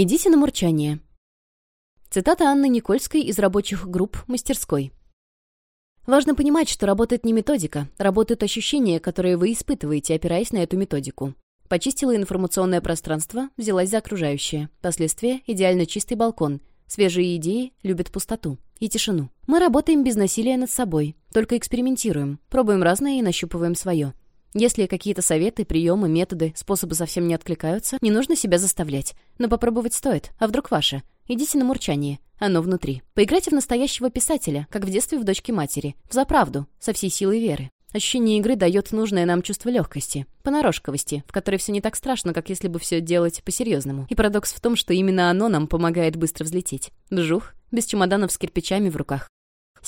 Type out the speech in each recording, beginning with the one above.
Идите на мурчание. Цитата Анны Никольской из рабочих групп «Мастерской». Важно понимать, что работает не методика, работают ощущения, которые вы испытываете, опираясь на эту методику. Почистила информационное пространство, взялась за окружающее. Последствия — идеально чистый балкон. Свежие идеи любят пустоту и тишину. Мы работаем без насилия над собой, только экспериментируем, пробуем разное и нащупываем свое. Если какие-то советы, приемы, методы, способы совсем не откликаются, не нужно себя заставлять. Но попробовать стоит. А вдруг ваше? Идите на мурчание. Оно внутри. Поиграйте в настоящего писателя, как в детстве в дочке матери. В заправду, со всей силой веры. Ощущение игры дает нужное нам чувство легкости, понарошковости, в которой все не так страшно, как если бы все делать по-серьезному. И парадокс в том, что именно оно нам помогает быстро взлететь. Вжух, без чемоданов с кирпичами в руках.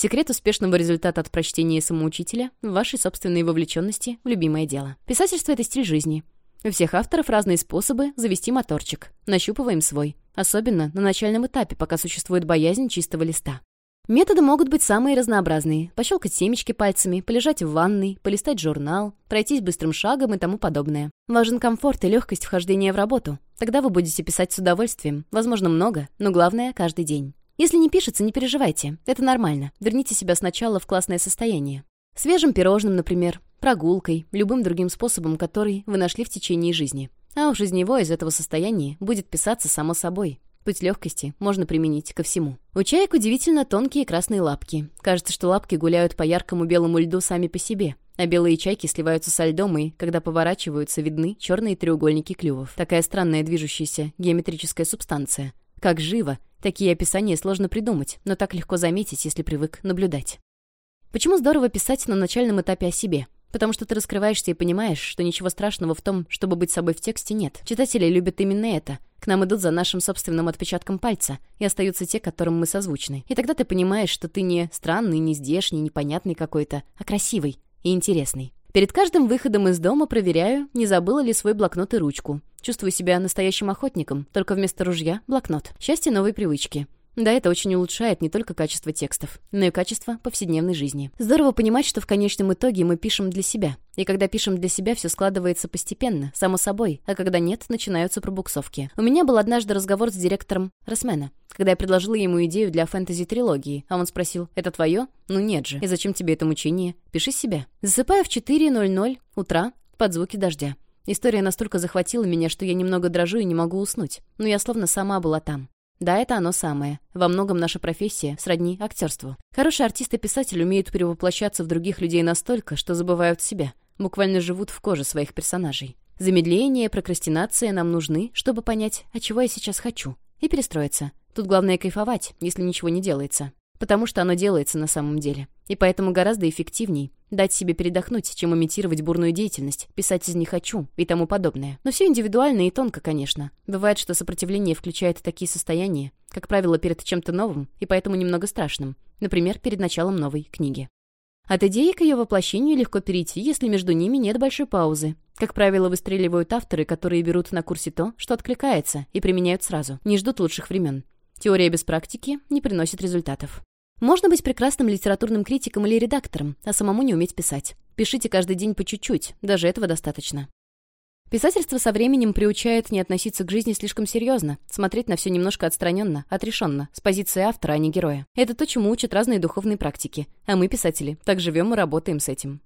Секрет успешного результата от прочтения самоучителя вашей собственной вовлеченности в любимое дело. Писательство — это стиль жизни. У всех авторов разные способы завести моторчик. Нащупываем свой. Особенно на начальном этапе, пока существует боязнь чистого листа. Методы могут быть самые разнообразные. Пощелкать семечки пальцами, полежать в ванной, полистать журнал, пройтись быстрым шагом и тому подобное. Важен комфорт и легкость вхождения в работу. Тогда вы будете писать с удовольствием. Возможно, много, но главное — каждый день. Если не пишется, не переживайте. Это нормально. Верните себя сначала в классное состояние. Свежим пирожным, например, прогулкой, любым другим способом, который вы нашли в течение жизни. А уж из него, из этого состояния, будет писаться само собой. Путь легкости можно применить ко всему. У чаек удивительно тонкие красные лапки. Кажется, что лапки гуляют по яркому белому льду сами по себе. А белые чайки сливаются со льдом, и, когда поворачиваются, видны черные треугольники клювов. Такая странная движущаяся геометрическая субстанция. Как живо, Такие описания сложно придумать, но так легко заметить, если привык наблюдать. Почему здорово писать на начальном этапе о себе? Потому что ты раскрываешься и понимаешь, что ничего страшного в том, чтобы быть собой в тексте, нет. Читатели любят именно это. К нам идут за нашим собственным отпечатком пальца, и остаются те, которым мы созвучны. И тогда ты понимаешь, что ты не странный, не здешний, непонятный какой-то, а красивый и интересный. Перед каждым выходом из дома проверяю, не забыла ли свой блокнот и ручку. Чувствую себя настоящим охотником, только вместо ружья — блокнот. Счастье новой привычки. Да, это очень улучшает не только качество текстов, но и качество повседневной жизни. Здорово понимать, что в конечном итоге мы пишем для себя. И когда пишем для себя, все складывается постепенно, само собой, а когда нет, начинаются пробуксовки. У меня был однажды разговор с директором Росмена, когда я предложила ему идею для фэнтези-трилогии, а он спросил, «Это твое?» «Ну нет же. И зачем тебе это мучение? Пиши себя». Засыпаю в 4.00 утра под звуки дождя. История настолько захватила меня, что я немного дрожу и не могу уснуть. Но я словно сама была там. Да, это оно самое. Во многом наша профессия сродни актерству. Хороший артист и писатель умеют перевоплощаться в других людей настолько, что забывают себя. Буквально живут в коже своих персонажей. Замедление, прокрастинация нам нужны, чтобы понять, а чего я сейчас хочу. И перестроиться. Тут главное кайфовать, если ничего не делается потому что оно делается на самом деле. И поэтому гораздо эффективней дать себе передохнуть, чем имитировать бурную деятельность, писать из «не хочу» и тому подобное. Но все индивидуально и тонко, конечно. Бывает, что сопротивление включает такие состояния, как правило, перед чем-то новым и поэтому немного страшным. Например, перед началом новой книги. От идеи к ее воплощению легко перейти, если между ними нет большой паузы. Как правило, выстреливают авторы, которые берут на курсе то, что откликается, и применяют сразу, не ждут лучших времен. Теория без практики не приносит результатов. Можно быть прекрасным литературным критиком или редактором, а самому не уметь писать. Пишите каждый день по чуть-чуть, даже этого достаточно. Писательство со временем приучает не относиться к жизни слишком серьезно, смотреть на все немножко отстраненно, отрешенно, с позиции автора, а не героя. Это то, чему учат разные духовные практики. А мы, писатели, так живем и работаем с этим.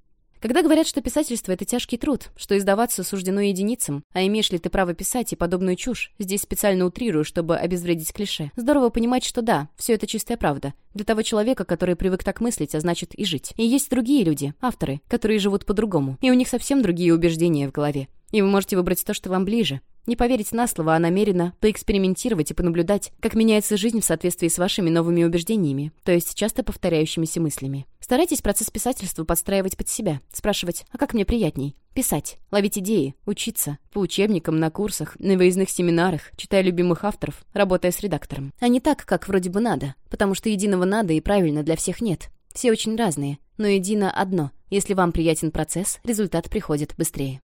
Когда говорят, что писательство — это тяжкий труд, что издаваться суждено единицам, а имеешь ли ты право писать и подобную чушь, здесь специально утрирую, чтобы обезвредить клише. Здорово понимать, что да, все это чистая правда. Для того человека, который привык так мыслить, а значит и жить. И есть другие люди, авторы, которые живут по-другому, и у них совсем другие убеждения в голове. И вы можете выбрать то, что вам ближе. Не поверить на слово, а намеренно поэкспериментировать и понаблюдать, как меняется жизнь в соответствии с вашими новыми убеждениями, то есть часто повторяющимися мыслями. Старайтесь процесс писательства подстраивать под себя, спрашивать, а как мне приятней? Писать, ловить идеи, учиться, по учебникам, на курсах, на выездных семинарах, читая любимых авторов, работая с редактором. А не так, как вроде бы надо, потому что единого надо и правильно для всех нет. Все очень разные, но едино одно. Если вам приятен процесс, результат приходит быстрее.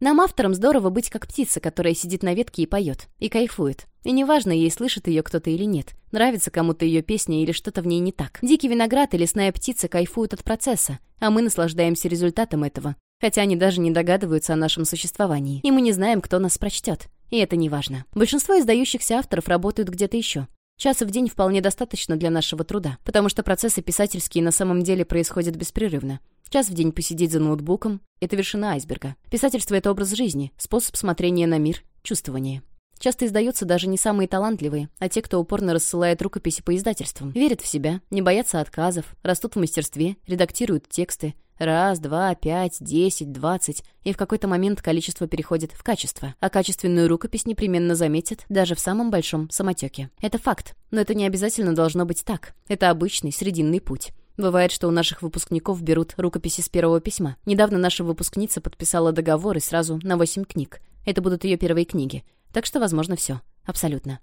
Нам, авторам, здорово быть как птица, которая сидит на ветке и поет, и кайфует. И неважно, ей слышит ее кто-то или нет, нравится кому-то ее песня или что-то в ней не так. Дикий виноград и лесная птица кайфуют от процесса, а мы наслаждаемся результатом этого, хотя они даже не догадываются о нашем существовании, и мы не знаем, кто нас прочтет. И это не важно. Большинство издающихся авторов работают где-то еще. Часа в день вполне достаточно для нашего труда, потому что процессы писательские на самом деле происходят беспрерывно. Час в день посидеть за ноутбуком — это вершина айсберга. Писательство — это образ жизни, способ смотрения на мир, чувствование. Часто издаются даже не самые талантливые, а те, кто упорно рассылает рукописи по издательствам. Верят в себя, не боятся отказов, растут в мастерстве, редактируют тексты, Раз, два, пять, десять, двадцать. И в какой-то момент количество переходит в качество. А качественную рукопись непременно заметят даже в самом большом самотеке. Это факт. Но это не обязательно должно быть так. Это обычный срединный путь. Бывает, что у наших выпускников берут рукописи с первого письма. Недавно наша выпускница подписала договор и сразу на восемь книг. Это будут ее первые книги. Так что, возможно, все. Абсолютно.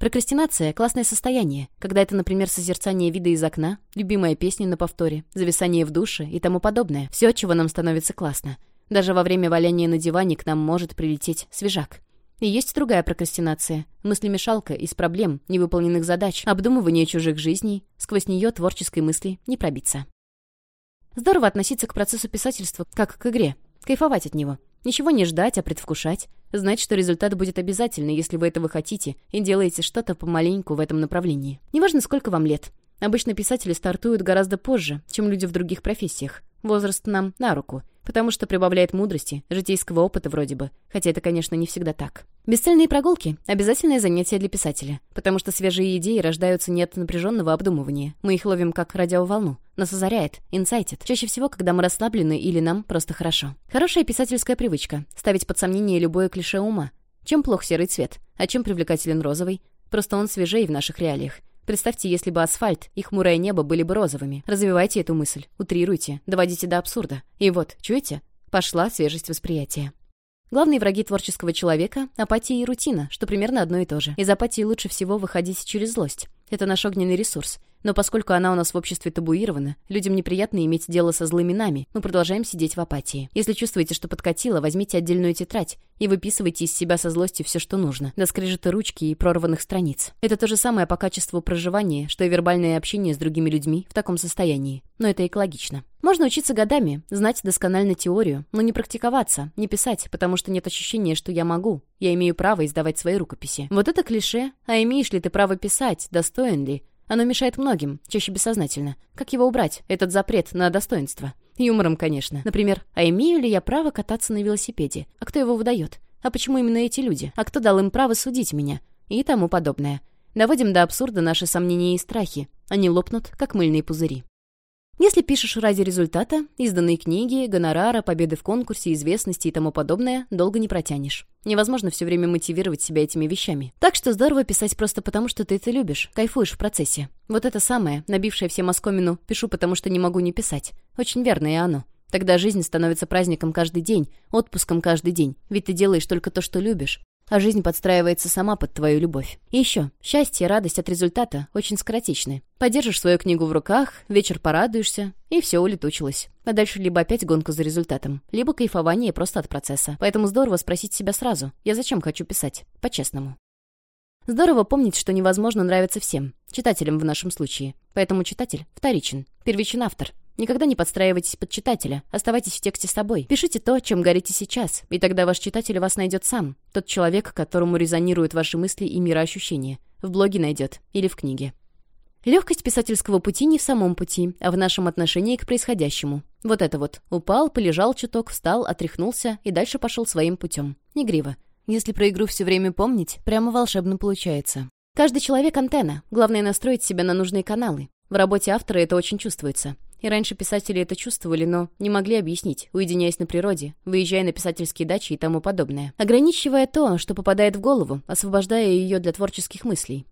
Прокрастинация — классное состояние, когда это, например, созерцание вида из окна, любимая песня на повторе, зависание в душе и тому подобное. Все, чего нам становится классно. Даже во время валяния на диване к нам может прилететь свежак. И есть другая прокрастинация. Мыслемешалка из проблем, невыполненных задач, обдумывание чужих жизней. Сквозь нее творческой мысли не пробиться. Здорово относиться к процессу писательства как к игре. Кайфовать от него. Ничего не ждать, а предвкушать. Знать, что результат будет обязательный, если вы этого хотите, и делаете что-то помаленьку в этом направлении. Неважно, сколько вам лет. Обычно писатели стартуют гораздо позже, чем люди в других профессиях. Возраст нам на руку потому что прибавляет мудрости, житейского опыта вроде бы, хотя это, конечно, не всегда так. Бесцельные прогулки — обязательное занятие для писателя, потому что свежие идеи рождаются не от напряженного обдумывания. Мы их ловим как радиоволну. Нас озаряет, инсайтит. Чаще всего, когда мы расслаблены или нам просто хорошо. Хорошая писательская привычка — ставить под сомнение любое клише ума. Чем плох серый цвет, а чем привлекателен розовый? Просто он свежее в наших реалиях. Представьте, если бы асфальт и хмурое небо были бы розовыми. Развивайте эту мысль, утрируйте, доводите до абсурда. И вот, чуете? Пошла свежесть восприятия. Главные враги творческого человека — апатия и рутина, что примерно одно и то же. Из апатии лучше всего выходить через злость. Это наш огненный ресурс. Но поскольку она у нас в обществе табуирована, людям неприятно иметь дело со злыми нами, мы продолжаем сидеть в апатии. Если чувствуете, что подкатило, возьмите отдельную тетрадь и выписывайте из себя со злостью все, что нужно, до скрежета ручки и прорванных страниц. Это то же самое по качеству проживания, что и вербальное общение с другими людьми в таком состоянии. Но это экологично. Можно учиться годами, знать досконально теорию, но не практиковаться, не писать, потому что нет ощущения, что я могу, я имею право издавать свои рукописи. Вот это клише, а имеешь ли ты право писать, достоин ли, оно мешает многим, чаще бессознательно. Как его убрать, этот запрет на достоинство? Юмором, конечно. Например, а имею ли я право кататься на велосипеде? А кто его выдает? А почему именно эти люди? А кто дал им право судить меня? И тому подобное. Доводим до абсурда наши сомнения и страхи. Они лопнут, как мыльные пузыри. Если пишешь ради результата, изданные книги, гонорара, победы в конкурсе, известности и тому подобное, долго не протянешь. Невозможно все время мотивировать себя этими вещами. Так что здорово писать просто потому, что ты это любишь, кайфуешь в процессе. Вот это самое, набившее всем оскомину «пишу, потому что не могу не писать». Очень верное оно. Тогда жизнь становится праздником каждый день, отпуском каждый день, ведь ты делаешь только то, что любишь а жизнь подстраивается сама под твою любовь. И еще, счастье и радость от результата очень скоротечны. Подержишь свою книгу в руках, вечер порадуешься, и все улетучилось. А дальше либо опять гонка за результатом, либо кайфование просто от процесса. Поэтому здорово спросить себя сразу, я зачем хочу писать? По-честному. Здорово помнить, что невозможно нравиться всем, читателям в нашем случае. Поэтому читатель вторичен, первичен автор. Никогда не подстраивайтесь под читателя. Оставайтесь в тексте с собой. Пишите то, чем горите сейчас, и тогда ваш читатель вас найдет сам. Тот человек, которому резонируют ваши мысли и мироощущения. В блоге найдет. Или в книге. Легкость писательского пути не в самом пути, а в нашем отношении к происходящему. Вот это вот. Упал, полежал чуток, встал, отряхнулся и дальше пошел своим путем. Игриво. Если про игру все время помнить, прямо волшебно получается. Каждый человек — антенна. Главное — настроить себя на нужные каналы. В работе автора это очень чувствуется. И раньше писатели это чувствовали, но не могли объяснить, уединяясь на природе, выезжая на писательские дачи и тому подобное. Ограничивая то, что попадает в голову, освобождая ее для творческих мыслей.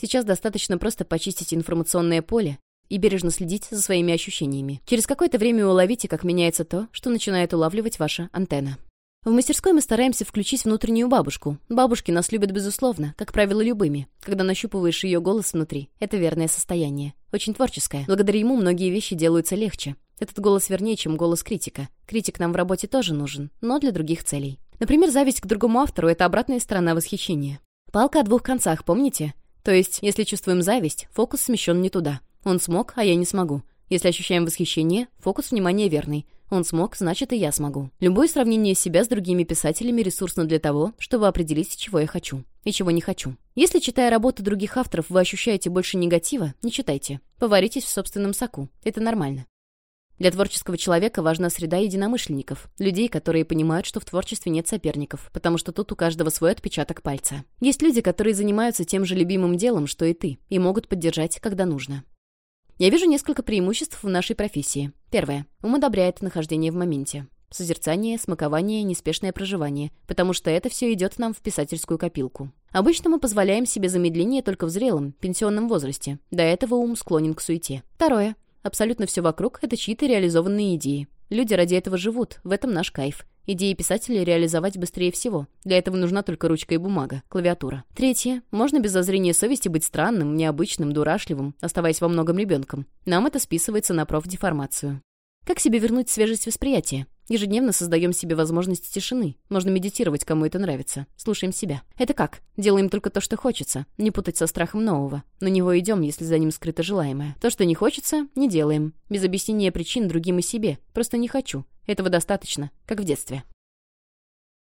Сейчас достаточно просто почистить информационное поле и бережно следить за своими ощущениями. Через какое-то время уловите, как меняется то, что начинает улавливать ваша антенна. В мастерской мы стараемся включить внутреннюю бабушку. Бабушки нас любят безусловно, как правило, любыми. Когда нащупываешь ее голос внутри, это верное состояние. Очень творческое. Благодаря ему многие вещи делаются легче. Этот голос вернее, чем голос критика. Критик нам в работе тоже нужен, но для других целей. Например, зависть к другому автору — это обратная сторона восхищения. Палка о двух концах, помните? То есть, если чувствуем зависть, фокус смещен не туда. Он смог, а я не смогу. Если ощущаем восхищение, фокус внимания верный. Он смог, значит, и я смогу. Любое сравнение себя с другими писателями ресурсно для того, чтобы определить, чего я хочу и чего не хочу. Если, читая работы других авторов, вы ощущаете больше негатива, не читайте. Поваритесь в собственном соку. Это нормально. Для творческого человека важна среда единомышленников, людей, которые понимают, что в творчестве нет соперников, потому что тут у каждого свой отпечаток пальца. Есть люди, которые занимаются тем же любимым делом, что и ты, и могут поддержать, когда нужно. Я вижу несколько преимуществ в нашей профессии. Первое. Ум одобряет нахождение в моменте. Созерцание, смакование, неспешное проживание, потому что это все идет нам в писательскую копилку. Обычно мы позволяем себе замедление только в зрелом, пенсионном возрасте. До этого ум склонен к суете. Второе. Абсолютно все вокруг — это чьи-то реализованные идеи. Люди ради этого живут, в этом наш кайф. Идеи писателя реализовать быстрее всего. Для этого нужна только ручка и бумага, клавиатура. Третье. Можно без зазрения совести быть странным, необычным, дурашливым, оставаясь во многом ребенком. Нам это списывается на профдеформацию. Как себе вернуть свежесть восприятия? Ежедневно создаем себе возможность тишины. Можно медитировать, кому это нравится. Слушаем себя. Это как? Делаем только то, что хочется. Не путать со страхом нового. На него идем, если за ним скрыто желаемое. То, что не хочется, не делаем. Без объяснения причин другим и себе. Просто не хочу. Этого достаточно, как в детстве.